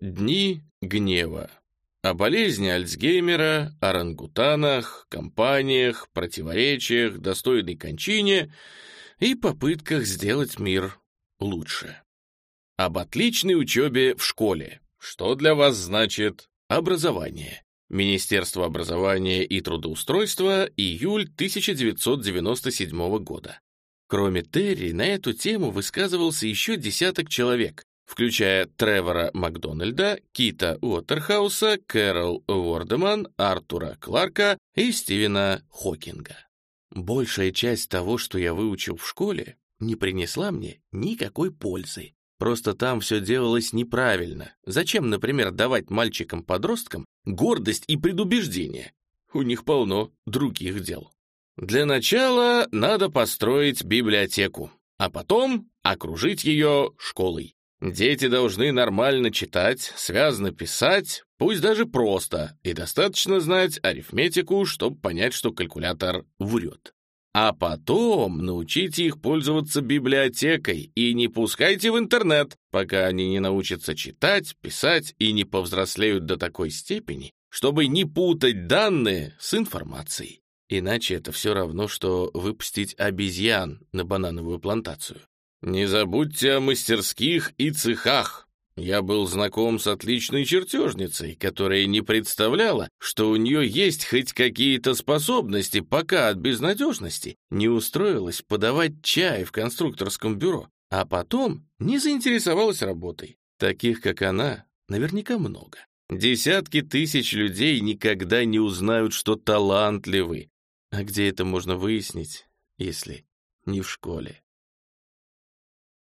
Дни гнева. О болезни Альцгеймера, орангутанах, компаниях, противоречиях, достойной кончине и попытках сделать мир лучше. Об отличной учебе в школе. Что для вас значит образование? Министерство образования и трудоустройства, июль 1997 года. Кроме Терри, на эту тему высказывался еще десяток человек, включая Тревора Макдональда, Кита Уотерхауса, Кэрол Уордеман, Артура Кларка и Стивена Хокинга. Большая часть того, что я выучил в школе, не принесла мне никакой пользы. Просто там все делалось неправильно. Зачем, например, давать мальчикам-подросткам гордость и предубеждение? У них полно других дел. Для начала надо построить библиотеку, а потом окружить ее школой. Дети должны нормально читать, связно писать, пусть даже просто, и достаточно знать арифметику, чтобы понять, что калькулятор врет. А потом научите их пользоваться библиотекой и не пускайте в интернет, пока они не научатся читать, писать и не повзрослеют до такой степени, чтобы не путать данные с информацией. Иначе это все равно, что выпустить обезьян на банановую плантацию. Не забудьте о мастерских и цехах. Я был знаком с отличной чертежницей, которая не представляла, что у нее есть хоть какие-то способности, пока от безнадежности не устроилась подавать чай в конструкторском бюро, а потом не заинтересовалась работой. Таких, как она, наверняка много. Десятки тысяч людей никогда не узнают, что талантливы. А где это можно выяснить, если не в школе?